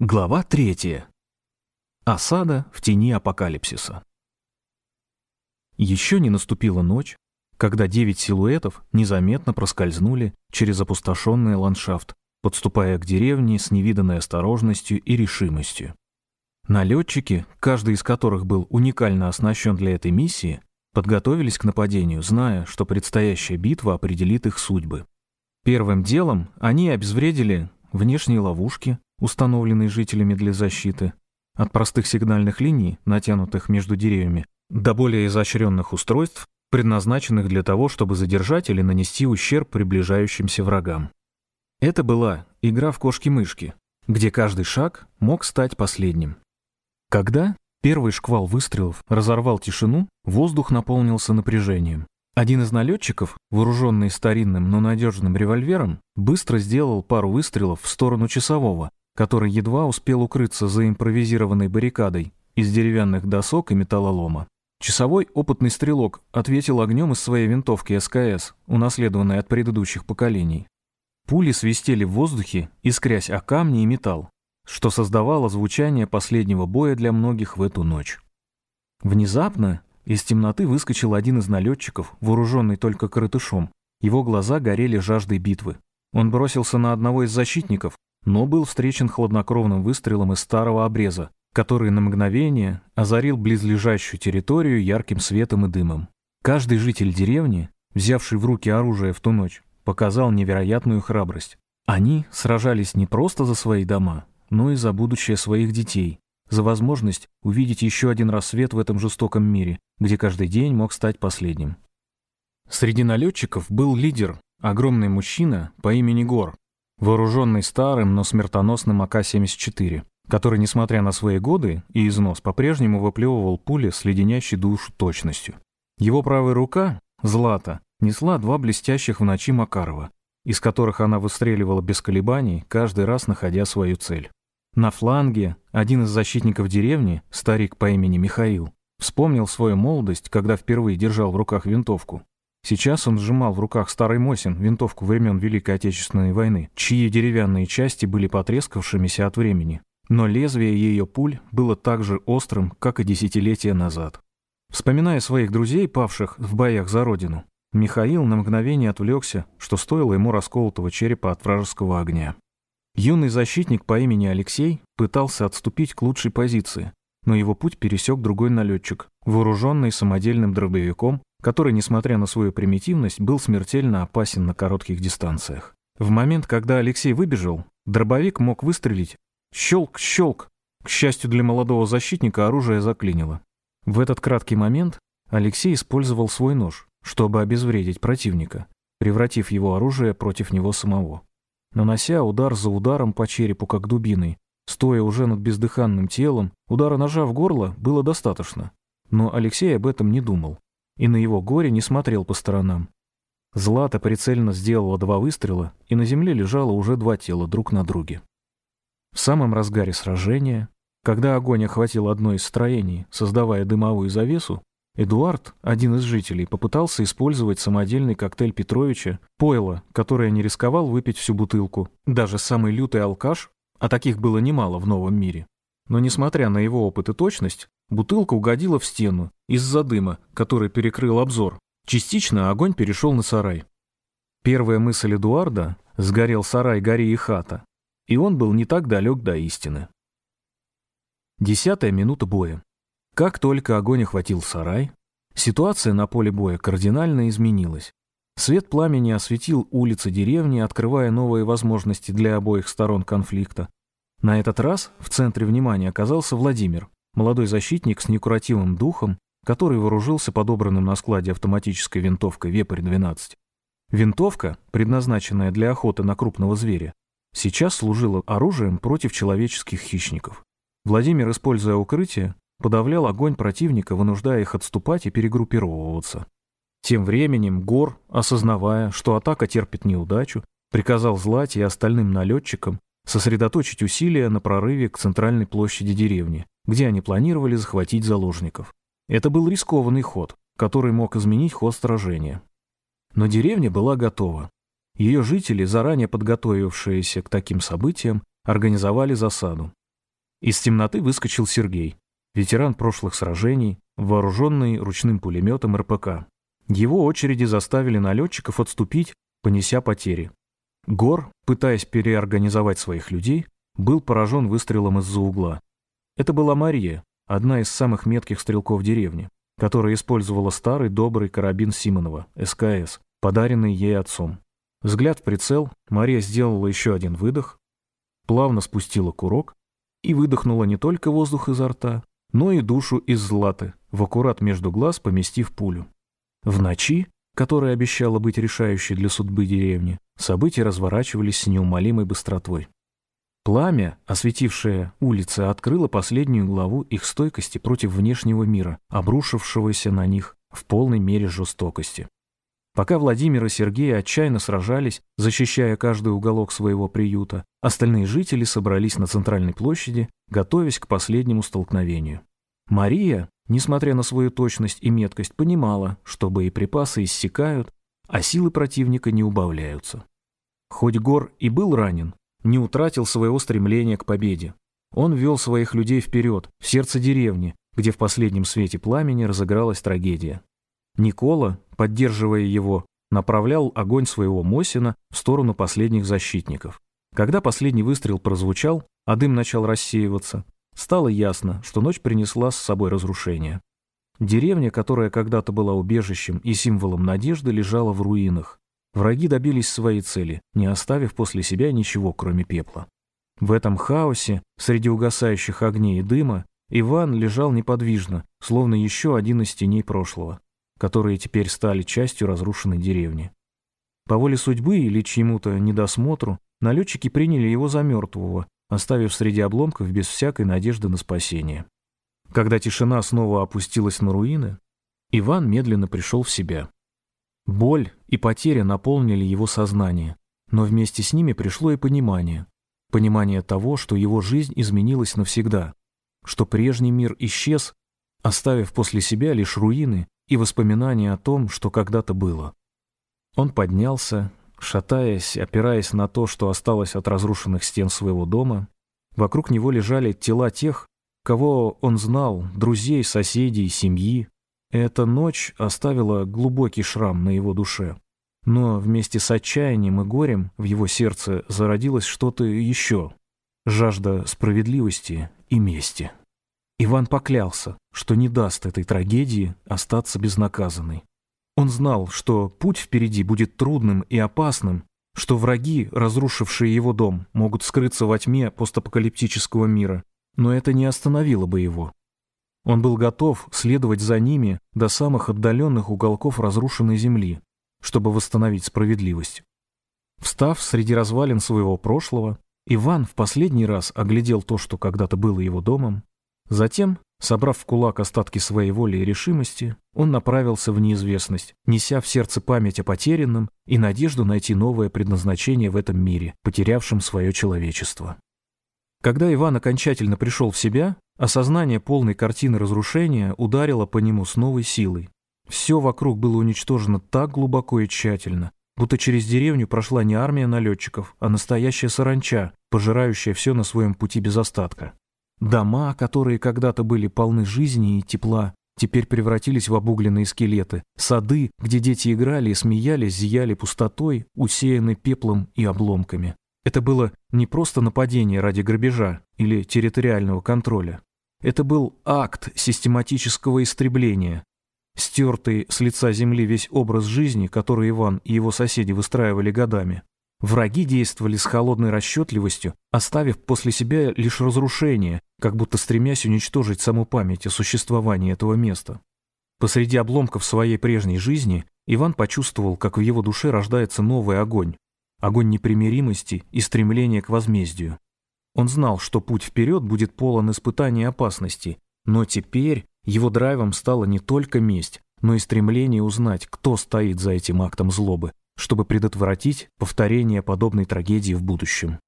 Глава третья. Осада в тени апокалипсиса. Еще не наступила ночь, когда девять силуэтов незаметно проскользнули через опустошенный ландшафт, подступая к деревне с невиданной осторожностью и решимостью. Налетчики, каждый из которых был уникально оснащен для этой миссии, подготовились к нападению, зная, что предстоящая битва определит их судьбы. Первым делом они обезвредили внешние ловушки, установленные жителями для защиты, от простых сигнальных линий, натянутых между деревьями, до более изощренных устройств, предназначенных для того, чтобы задержать или нанести ущерб приближающимся врагам. Это была игра в кошки-мышки, где каждый шаг мог стать последним. Когда первый шквал выстрелов разорвал тишину, воздух наполнился напряжением. Один из налетчиков, вооруженный старинным, но надежным револьвером, быстро сделал пару выстрелов в сторону часового, который едва успел укрыться за импровизированной баррикадой из деревянных досок и металлолома. Часовой опытный стрелок ответил огнем из своей винтовки СКС, унаследованной от предыдущих поколений. Пули свистели в воздухе, искрясь о камни и металл, что создавало звучание последнего боя для многих в эту ночь. Внезапно из темноты выскочил один из налетчиков, вооруженный только коротышом. Его глаза горели жаждой битвы. Он бросился на одного из защитников, но был встречен хладнокровным выстрелом из старого обреза, который на мгновение озарил близлежащую территорию ярким светом и дымом. Каждый житель деревни, взявший в руки оружие в ту ночь, показал невероятную храбрость. Они сражались не просто за свои дома, но и за будущее своих детей, за возможность увидеть еще один рассвет в этом жестоком мире, где каждый день мог стать последним. Среди налетчиков был лидер, огромный мужчина по имени Гор, вооруженный старым, но смертоносным АК-74, который, несмотря на свои годы и износ, по-прежнему выплевывал пули с леденящей душу точностью. Его правая рука, Злата, несла два блестящих в ночи Макарова, из которых она выстреливала без колебаний, каждый раз находя свою цель. На фланге один из защитников деревни, старик по имени Михаил, вспомнил свою молодость, когда впервые держал в руках винтовку, Сейчас он сжимал в руках старый Мосин, винтовку времен Великой Отечественной войны, чьи деревянные части были потрескавшимися от времени. Но лезвие ее пуль было так же острым, как и десятилетия назад. Вспоминая своих друзей, павших в боях за родину, Михаил на мгновение отвлекся, что стоило ему расколотого черепа от вражеского огня. Юный защитник по имени Алексей пытался отступить к лучшей позиции, но его путь пересек другой налетчик, вооруженный самодельным дробовиком который, несмотря на свою примитивность, был смертельно опасен на коротких дистанциях. В момент, когда Алексей выбежал, дробовик мог выстрелить. Щелк, щелк. К счастью для молодого защитника, оружие заклинило. В этот краткий момент Алексей использовал свой нож, чтобы обезвредить противника, превратив его оружие против него самого. Нанося удар за ударом по черепу, как дубиной, стоя уже над бездыханным телом, удара ножа в горло было достаточно. Но Алексей об этом не думал и на его горе не смотрел по сторонам. Злата прицельно сделала два выстрела, и на земле лежало уже два тела друг на друге. В самом разгаре сражения, когда огонь охватил одно из строений, создавая дымовую завесу, Эдуард, один из жителей, попытался использовать самодельный коктейль Петровича, пойло, которое не рисковал выпить всю бутылку. Даже самый лютый алкаш, а таких было немало в новом мире. Но несмотря на его опыт и точность, Бутылка угодила в стену из-за дыма, который перекрыл обзор. Частично огонь перешел на сарай. Первая мысль Эдуарда — сгорел сарай, гори и хата. И он был не так далек до истины. Десятая минута боя. Как только огонь охватил сарай, ситуация на поле боя кардинально изменилась. Свет пламени осветил улицы деревни, открывая новые возможности для обоих сторон конфликта. На этот раз в центре внимания оказался Владимир, молодой защитник с некуративным духом, который вооружился подобранным на складе автоматической винтовкой «Вепрь-12». Винтовка, предназначенная для охоты на крупного зверя, сейчас служила оружием против человеческих хищников. Владимир, используя укрытие, подавлял огонь противника, вынуждая их отступать и перегруппировываться. Тем временем Гор, осознавая, что атака терпит неудачу, приказал Злате и остальным налетчикам сосредоточить усилия на прорыве к центральной площади деревни, где они планировали захватить заложников. Это был рискованный ход, который мог изменить ход сражения. Но деревня была готова. Ее жители, заранее подготовившиеся к таким событиям, организовали засаду. Из темноты выскочил Сергей, ветеран прошлых сражений, вооруженный ручным пулеметом РПК. Его очереди заставили налетчиков отступить, понеся потери. Гор, пытаясь переорганизовать своих людей, был поражен выстрелом из-за угла. Это была Мария, одна из самых метких стрелков деревни, которая использовала старый добрый карабин Симонова, СКС, подаренный ей отцом. Взгляд в прицел, Мария сделала еще один выдох, плавно спустила курок и выдохнула не только воздух изо рта, но и душу из златы, в аккурат между глаз поместив пулю. В ночи, которая обещала быть решающей для судьбы деревни, события разворачивались с неумолимой быстротой. Пламя, осветившее улицы, открыло последнюю главу их стойкости против внешнего мира, обрушившегося на них в полной мере жестокости. Пока Владимир и Сергей отчаянно сражались, защищая каждый уголок своего приюта, остальные жители собрались на центральной площади, готовясь к последнему столкновению. Мария, несмотря на свою точность и меткость, понимала, что боеприпасы иссякают, а силы противника не убавляются. Хоть Гор и был ранен, не утратил своего стремления к победе. Он вел своих людей вперед, в сердце деревни, где в последнем свете пламени разыгралась трагедия. Никола, поддерживая его, направлял огонь своего Мосина в сторону последних защитников. Когда последний выстрел прозвучал, а дым начал рассеиваться, стало ясно, что ночь принесла с собой разрушение. Деревня, которая когда-то была убежищем и символом надежды, лежала в руинах. Враги добились своей цели, не оставив после себя ничего, кроме пепла. В этом хаосе, среди угасающих огней и дыма, Иван лежал неподвижно, словно еще один из теней прошлого которые теперь стали частью разрушенной деревни. По воле судьбы или чьему-то недосмотру налетчики приняли его за мертвого, оставив среди обломков без всякой надежды на спасение. Когда тишина снова опустилась на руины, Иван медленно пришел в себя. Боль и потеря наполнили его сознание, но вместе с ними пришло и понимание. Понимание того, что его жизнь изменилась навсегда, что прежний мир исчез, оставив после себя лишь руины и воспоминания о том, что когда-то было. Он поднялся, шатаясь, опираясь на то, что осталось от разрушенных стен своего дома. Вокруг него лежали тела тех, кого он знал, друзей, соседей, семьи. Эта ночь оставила глубокий шрам на его душе. Но вместе с отчаянием и горем в его сердце зародилось что-то еще. Жажда справедливости и мести. Иван поклялся, что не даст этой трагедии остаться безнаказанной. Он знал, что путь впереди будет трудным и опасным, что враги, разрушившие его дом, могут скрыться во тьме постапокалиптического мира, но это не остановило бы его. Он был готов следовать за ними до самых отдаленных уголков разрушенной земли, чтобы восстановить справедливость. Встав среди развалин своего прошлого, Иван в последний раз оглядел то, что когда-то было его домом, Затем, собрав в кулак остатки своей воли и решимости, он направился в неизвестность, неся в сердце память о потерянном и надежду найти новое предназначение в этом мире, потерявшем свое человечество. Когда Иван окончательно пришел в себя, осознание полной картины разрушения ударило по нему с новой силой. Все вокруг было уничтожено так глубоко и тщательно, будто через деревню прошла не армия налетчиков, а настоящая саранча, пожирающая все на своем пути без остатка. Дома, которые когда-то были полны жизни и тепла, теперь превратились в обугленные скелеты. Сады, где дети играли и смеялись, зияли пустотой, усеяны пеплом и обломками. Это было не просто нападение ради грабежа или территориального контроля. Это был акт систематического истребления. Стертый с лица земли весь образ жизни, который Иван и его соседи выстраивали годами. Враги действовали с холодной расчетливостью, оставив после себя лишь разрушение, как будто стремясь уничтожить саму память о существовании этого места. Посреди обломков своей прежней жизни Иван почувствовал, как в его душе рождается новый огонь. Огонь непримиримости и стремления к возмездию. Он знал, что путь вперед будет полон испытаний и опасностей, но теперь его драйвом стала не только месть, но и стремление узнать, кто стоит за этим актом злобы, чтобы предотвратить повторение подобной трагедии в будущем.